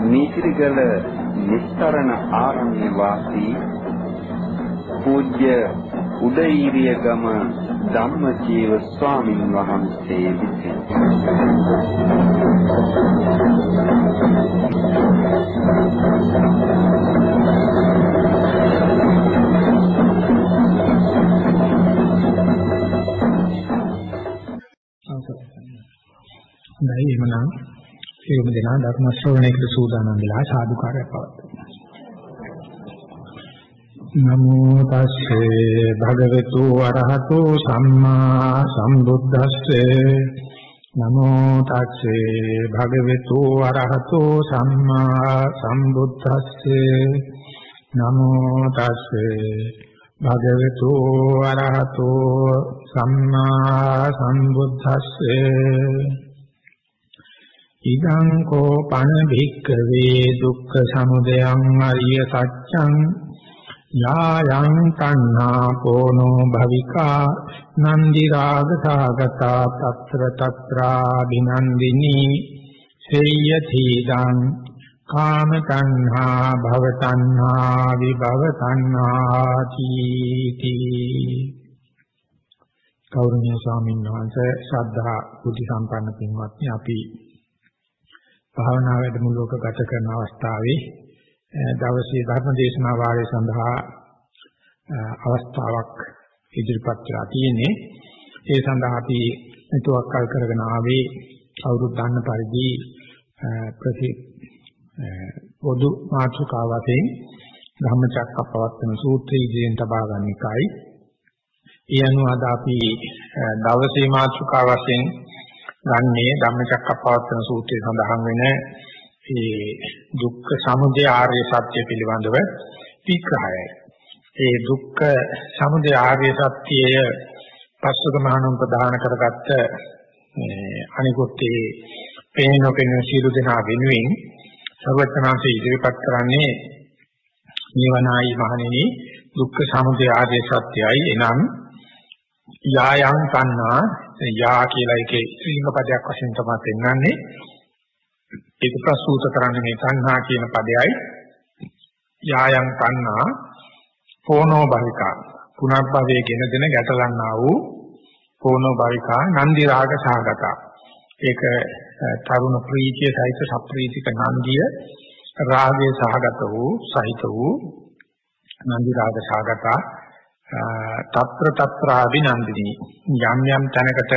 නීතිගල නිස්තරණ ආරණ්‍ය වාසී පූජ්‍ය උදේීරිය ගම ධම්මජීව ස්වාමින් වහන්සේ විසින්. සියලුම දෙනා ධර්ම ශ්‍රවණයකට සූදානම් වෙලා සාදුකාරය පවත්වමු. නමෝ තස්සේ භගවතු වරහතෝ සම්මා සම්බුද්දස්සේ. නමෝ තස්සේ භගවතු වරහතෝ සම්මා සම්බුද්දස්සේ. නමෝ තස්සේ භගවතු වරහතෝ සම්මා සම්බුද්දස්සේ. ඉදං කෝ පන භික්ඛවේ දුක්ඛ සමුදයං අරිය සත්‍යං යායන් තණ්හා කෝනෝ භවිකා නන්දි රාග සාගතා తත්‍ර తත්‍රා බිනන්දිනී සේයති දං කාම තණ්හා භව තණ්හා විභව තණ්හා තීති කෞරණීය ස්වාමීන් වහන්සේ ශ්‍රද්ධා බුද්ධ සම්පන්න පින්වත්නි අපි භාවනා වැඩමුළුවක ගත කරන අවස්ථාවේ දවසේ ධර්ම දේශනා වාරය සඳහා අවස්ථාවක් ඉදිරිපත් කරලා තියෙන්නේ. ඒ සඳහා අපි මෙතුවක් කල් කරගෙන ආවේ අවුරුදු ගන්න පරිදි ප්‍රති පොදු මාතෘකාවතෙන් ධම්මචක්කප්පවත්තන සූත්‍රය ඉදිරියෙන් තබා ගන්න එකයි. ඒ අනුව අද අපි දවසේ මාතෘකාව වශයෙන් ගන්නේ ධම්මචක්කප්පවත්තන සූත්‍රයේ සඳහන් වෙන මේ දුක්ඛ සමුදය ආර්ය සත්‍ය පිළිබඳව විග්‍රහයයි. ඒ දුක්ඛ සමුදය ආර්ය සත්‍යය පස්වක මහණුන් ප්‍රදාන කරගත්ත අනිකුත් ඒ පේන පේන සියලු දෙනා වෙනුවෙන් සර්වඥාන්සේ ඉදිරිපත් කරන්නේ නිවනයි මහණෙනි දුක්ඛ සමුදය ආර්ය සත්‍යයි එනම් යායන් තණ්හා යා කියලා එකේ ශ්‍රීලිංග පදයක් වශයෙන් තමයි පෙන්වන්නේ. ඒක ප්‍රසූත කරන්නේ මේ තණ්හා කියන පදයයි. යායන් තණ්හා පෝනෝ භවිකා පුනර්භවයේ ගෙන දෙන ගැටලන්නා වූ පෝනෝ භවිකා නන්දි රාග සාගතා. ඒක තරුණ ප්‍රීතිය සහිත සප්‍රීතික නන්දිය රාගයේ සහගත වූ සහිත වූ නන්දි රාග සාගතා తත්‍ර తත්‍ර අභිනන්දිනී යම් යම් තැනකට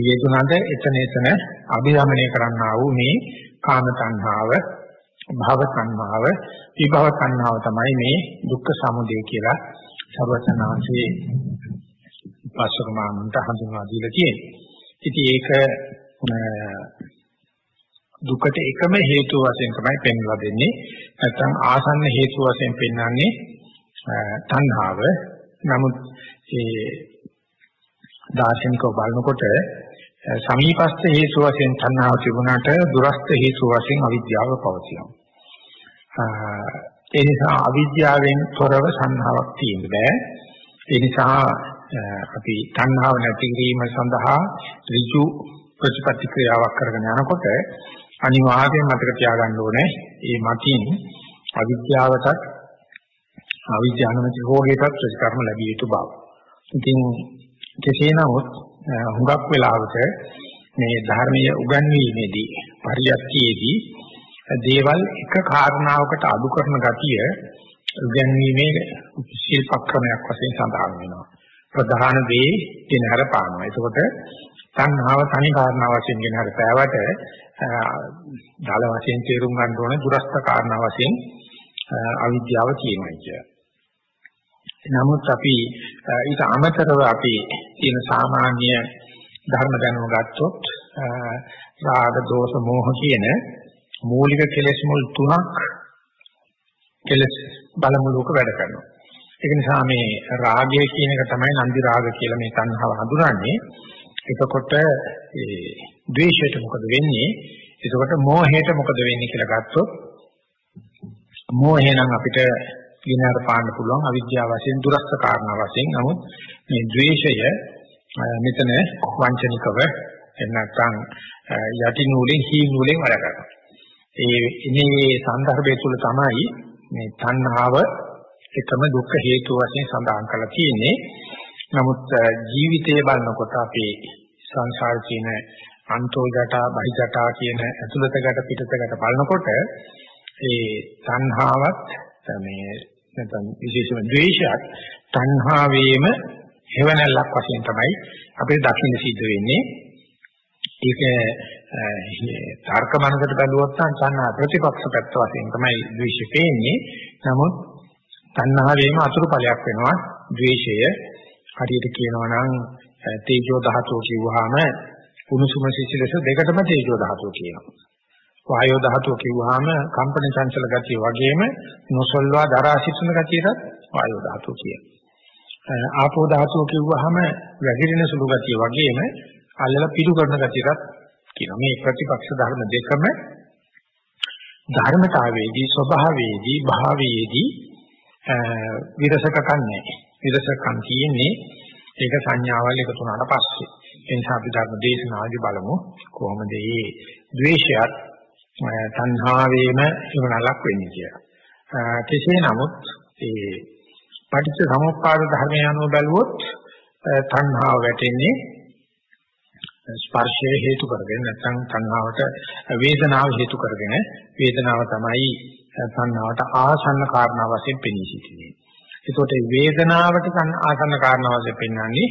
යෙදුනද එතන එතන අභිරමණය කරන්නා වූ මේ කාම තණ්හාව භව තණ්හාව විභව තණ්හාව තමයි මේ දුක්ඛ සමුදය කියලා සර්වචනාංශයේ පස්සකමාන්ත හඳුන්වා දීලා තියෙන්නේ. ඉතින් ඒක දුකට එකම හේතු වශයෙන් තමයි පෙන්වලා දෙන්නේ. නැත්නම් ආසන්න හේතු වශයෙන් පෙන්වන්නේ තණ්හාව නමුත් ඒ දාර්ශනිකව බලනකොට සමීපස්ත හේතු වශයෙන් තණ්හාව තිබුණාට දුරස්ත හේතු වශයෙන් අවිද්‍යාව පවතිනවා. ඒ නිසා අවිද්‍යාවෙන් තොරව සංහාවක් තියෙන්න බෑ. ඒ නිසා අපි තණ්හාව නැති කිරීම සඳහා ඍජු ප්‍රතිපත්ති ක්‍රියාවක් කරගෙන යනකොට අනිවාර්යයෙන් මතක තියාගන්න ඕනේ මේ මතින් අවිද්‍යාවටත් අවිද්‍යාවනති රෝගයටත් ප්‍රතිකර්ම ලැබිය යුතු බව. ඉතින් කෙසේ නමුත් හුඟක් වෙලාවට මේ ධර්මීය උගන්වීමේදී පරියත්තියේදී දේවල් එක කාරණාවකට අඩු කරන ගතිය උගන්වීමේ ශිල්පක්‍රමයක් වශයෙන් සඳහන් වෙනවා. ප්‍රධාන දේ දිනහර පානවා. එතකොට සංහාව තනි කාරණා වශයෙන් ගෙනහර පෑවට දාල වශයෙන් තේරුම් ගන්න ඕනේ දුරස්ත කාරණා වශයෙන් අවිද්‍යාව තියෙනවා කියන්නේ. නමුත් අපි ඊට අමතරව අපි තියෙන සාමාන්‍ය ධර්ම දැනුම ගත්තොත් රාග දෝෂ මෝහ කියන මූලික කෙලෙස් මුල් තුනක් කෙලෙස් බලමුලක වැඩ කරනවා. ඒක නිසා මේ රාගය කියන එක තමයි නන්දි රාග කියලා මේ තණ්හාව හඳුනන්නේ. එතකොට ඒ ද්වේෂයට මොකද වෙන්නේ? එතකොට මෝහයට මොකද වෙන්නේ කියලා ගත්තොත් මෝහය නම් අපිට විනාර පාන්න පුළුවන් අවිද්‍යාව වශයෙන් දුරස්ත කාරණා වශයෙන් නමුත් මේ ද්වේෂය මෙතන වංචනිකව එන්නත්නම් යටි නූලෙන් හී නූලෙන් වැඩ කරනවා. ඒ ඉනේ සංදර්භය තුළ තමයි මේ තණ්හාව එකම දුක්ඛ හේතු වශයෙන් සඳහන් කරලා තියෙන්නේ. නමුත් ජීවිතය බලනකොට අපේ සංසාරේ තියෙන අන්තෝ ජටා බහි ජටා කියන ඇතුළත ගැට පිටත ගැට බලනකොට ඒ තණ්හාවත් මේ නැත්නම් විශේෂම ද්වේෂයත් තණ්හාවේම හේවණල්ලක් වශයෙන් තමයි අපිට දකින්න සිද්ධ වෙන්නේ. ඒක තර්ක මනසට බැලුවොත් නම් තණ්හා ප්‍රතිපක්ෂ පැත්ත වශයෙන් තමයි ද්වේෂය පේන්නේ. නමුත් තණ්හාවේම අතුරු ඵලයක් වෙනවා ද්වේෂය. හරියට කියනවා නම් තේජෝ ධාතුව කිව්වහම උණුසුම සිසිලස දෙකටම තේජෝ ධාතුව කියනවා. වායෝ ධාතුව කිව්වහම කම්පන චංචල ගතිය වගේම නොසල්වා දරා සිටින ගතියටත් වායෝ ධාතුව කියනවා. ආපෝ ධාතුව කිව්වහම වැగిරෙන සුළු ගතිය වගේම අල්ලලා පිටු කරන ගතියටත් කියනවා. මේ ප්‍රතිපක්ෂ ධර්ම දෙකම ධර්මතාවයේදී ස්වභාවයේදී භාවයේදී විරසකකම් නැහැ. විරසකම් තියෙන්නේ ඒක සංඥාවල් එකතු වුණාට පස්සේ. ඒ නිසා අපි ධර්ම දේශනාවදී බලමු කොහොමද මේ ද්වේෂයත් තණ්හාවේම ඉවණලක් වෙන්නේ කියලා. කෙසේ නමුත් ඒ පටිච්ච සමුප්පාද ධර්මය අනුව බැලුවොත් තණ්හාව වැටෙන්නේ ස්පර්ශය හේතු කරගෙන නැත්නම් තණ්හාවට වේදනාව හේතු කරගෙන වේදනාව තමයි තණ්හාවට ආසන්න කාරණා වශයෙන් පෙනී සිටින්නේ. ඒකට වේදනාවට ආසන්න කාරණා වශයෙන් පෙන්වන්නේ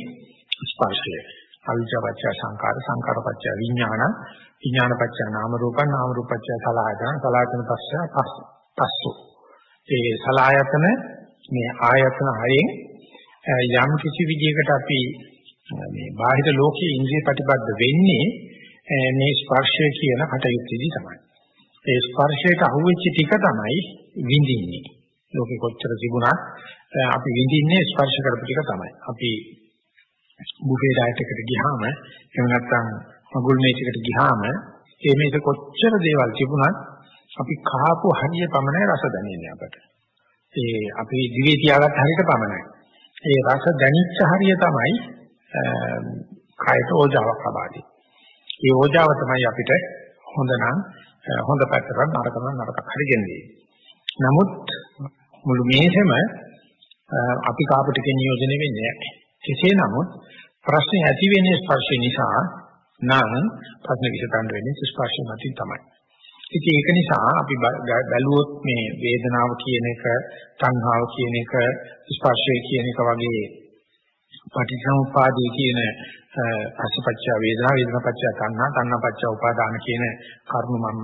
ස්පර්ශය. අවිජ්ජාපච්ච සංකාර සංකාරපච්ච විඥාන විඥානපච්ච නාම රූප නාම රූපච්ච සලආයතන සලආයතන පස්ස පස්සු. ඒ සලආයතන මේ ආයතන හයෙන් යම් කිසි විදියකට අපි මේ බාහිර ලෝකයේ ඉන්ද්‍රිය ප්‍රතිබද්ධ වෙන්නේ මේ ස්පර්ශය කියන කටයුත්තේදී තමයි. ඒ ස්පර්ශයට අහුවෙච්ච ටික තමයි විඳින්නේ. ලෝකේ කොච්චර තිබුණත් අපි විඳින්නේ ස්පර්ශ කරපු ටික තමයි. අපි බුෆේ ඩයට් එකට ගියාම එහෙම නැත්නම් මගුල් මේසයකට ගියාම ඒ මේක කොච්චර දේවල් තිබුණත් අපි කහපු හරිය පමණයි රස දැනෙන්නේ අපට. ඒ අපි දිවේ තියාගත්ත හරියට පමණයි. ඒ රස දැනිච්ච හරිය තමයි කායට ඕජාවක් ලබාදී. ඒ ඕජාව තමයි අපිට හොඳ නම් හොඳ පැත්තට නරක නම් නරකක් හරි ගෙන්නේ. නමුත් මුළු මේසෙම අපි කාපු ටිකේ නියෝජනය වෙන්නේ නැහැ. කෙසේ නමුත් ප්‍රශ්නේ ඇති වෙන්නේ ස්පර්ශය නිසා නම් ප්‍රශ්න විසඳන්න වෙන්නේ ස්පර්ශය මතින් තමයි. ඉතින් ඒක නිසා අපි බැලුවොත් මේ වේදනාව කියන එක, තණ්හාව කියන එක, ස්පර්ශය කියන එක වගේ පටිච්චසමුපාදයේ කියන අසපච්ච වේදනා වේදනාපච්ච තණ්හා තණ්හාපච්ච උපාදාන කියන කරුණු මම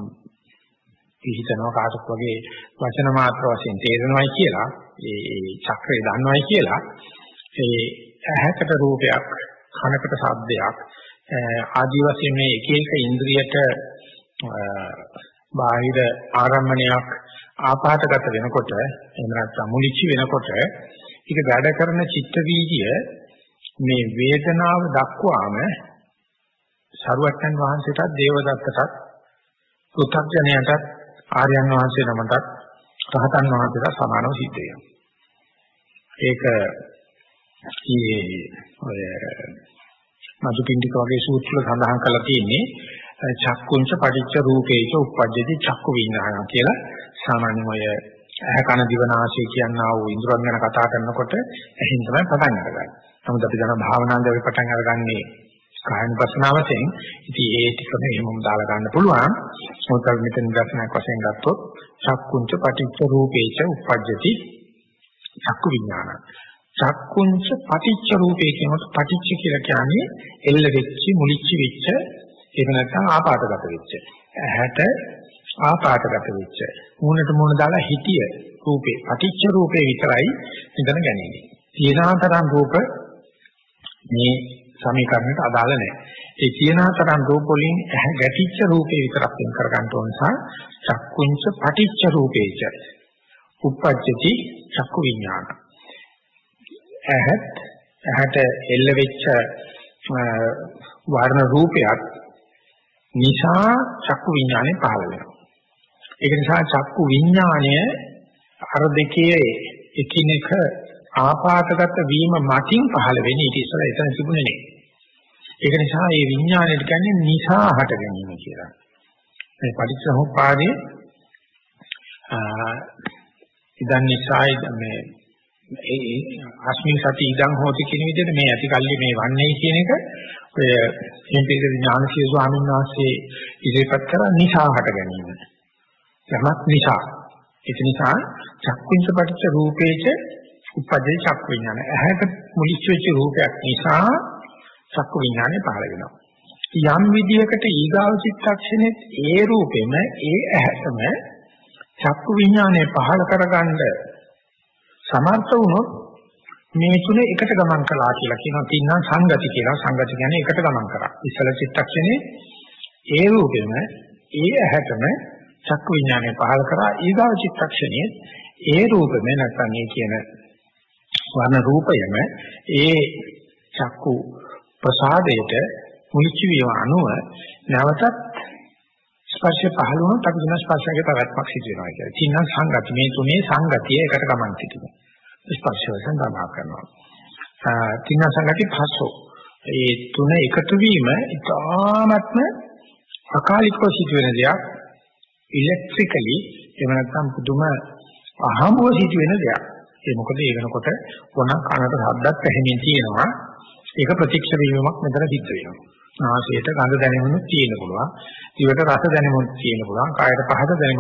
පිළිතනවා කාටත් වගේ වචන මාත්‍ර වශයෙන් තේරෙනවයි කියලා ඒ චක්‍රය දන්නවයි කියලා ඒ ඇහැකට රූපයක් කනකට ශබ්දයක් ආදී වශයෙන් මේ එක එක ඉන්ද්‍රියට බාහිර ආරම්මණයක් ආපాతගත වෙනකොට එහෙම නැත්නම් මුලිච්ච වෙනකොට ඒක වැඩ කරන චිත්ත වීදිය මේ වේදනාව දක්වාම සරුවච්චන් වහන්සේටත් දේවදත්තටත් පු탁ජනයටත් ආර්යයන් වහන්සේ නමටත් රහතන් වහන්සේට සමානව සිද්ධ වෙනවා. ඒක මේ ඔය මදුපිණ්ඩික වගේ සූත්‍ර සඳහන් කරලා තියෙන්නේ චක්කුංච පටිච්ච රූපේච උප්පජ්ජති චක්කු විඥාන කියලා සාමාන්‍යයෙන් ඔය ඇහ කන දිව නාසය කියනා වූ ඉන්ද්‍රයන් ගැන කතා කරනකොට එහෙන් තමයි පටන් අරගන්නේ. නමුත් අපි දන්න භාවනාවෙන් අපි පටන් අරගන්නේ කායනුපස්සනාවෙන්. ඉතින් ඒ ටිකම එහෙමම දාලා ගන්න පුළුවන්. මොකද අපි මෙතන දර්ශනයක් වශයෙන් ගත්තොත් චක්කුංච පටිච්ච රූපේච උප්පජ්ජති චක්කු විඥාන. චක්කුංච පටිච්ච රූපේ කියනකොට පටිච්ච කියලා කියන්නේ එල්ල වෙච්ච මුලිච්ච වෙච්ච එහෙම නැත්නම් ආපාතගත වෙච්ච. ඇහැට ආපාතගත වෙච්ච. මූණට මූණ දාලා හිටිය රූපේ පටිච්ච රූපේ විතරයි මෙතන ගැනීම. තීනාතරම් රූප මේ සමීකරණයට අදාළ නැහැ. ඒ කියන තරම් රූප වලින් ගැටිච්ච රූපේ විතරක් වෙන් කර ගන්න ඕන නිසා චක්කුංච පටිච්ච රූපේච උප්පජ්ජති චක්කු විඥාන. ඇහත් ඇහැට එල්ල වෙච්ච වර්ණ රූපයක් නිසා චක්කු විඥානය පහළ වෙනවා. ඒක නිසා චක්කු විඥානය අර දෙකේ එකිනෙක ආපාතගත වීම මතින් පහළ වෙන්නේ ඊට ඉස්සෙල්ලා එතන තිබුණේ නේ. ඒක නිසා මේ විඥාණයට කියන්නේ නිසා හට ගැනීම කියලා. මේ පටිච්චසමුප්පාදයේ ඉදන් නිසායි මේ ඒ අස්මින් සති ඉදන් හෝති කියන විදිහට මේ ඇති කල්ලි මේ වන්නේ කියන එක ඔය එම්පීක ඥානසිය ස්වාමීන් වහන්සේ ඉදිරිපත් කරා නිසා හට ගැනීම. යමක් නිසා. ඒක නිසා චක්කුංච පටිච්ච රූපේච උපදේ චක්කු විඥාන. ඇහැට මුලිච්ච වෙච්ච රූපයක් නිසා චක්කු විඥානේ පහළ වෙනවා. යම් විදියකට ඊගාව චිත්තක්ෂණෙත් ඒ රූපෙම ඒ ඇහැටම චක්කු විඥානේ පහළ කරගන්න සමර්ථ වුණොත් මේ තුන එකට ගමන් කළා කියලා කියනවා. තින්නම් සංගති කියලා. සංගති කියන්නේ එකට ගමන් කරා. ඉස්සල චිත්තක්ෂණේ ඒ රූපෙම ඒ ඇහැටම චක්කු විඥානය පහළ කරා ඊගාව චිත්තක්ෂණයේ ඒ රූපෙම නැත්නම් මේ කියන වර්ණ රූපයම ඒ චක්කු ප්‍රසාදයට මුලිච්ච වීම අනුව නැවතත් ස්පර්ශය පහළ වුණොත් අපි කියන ස්පර්ශයේ පැවැත්මක් සිදු වෙනවා කියලා. චින්න සංගති මේ තුනේ සංගතිය එකට ගමන් සිටිනවා. ස්පර්ශය වශයෙන් තමයි කරනවා. චින්න සංගති පස්සෝ. ඒ තුන එකතු වීම ඉතාමත්ම අකාලිකව සිදු වෙන දෙයක්. ඉලෙක්ට්‍රිකලි එහෙම නැත්නම් පුදුම අහඹව සිදු වෙන දෙයක්. ඒ මොකද ඒ වෙනකොට වුණ කනට ශබ්දත් ඇහෙමින් තියෙනවා. ඒක ප්‍රතික්ෂේප වීමක් මෙතන සිද්ධ වෙනවා. නාසයට ගඳ දැනෙමුත් තියෙන්න පුළුවන්. දිවට රස දැනෙමුත් තියෙන්න පුළුවන්. කායට පහස දැනෙමුත්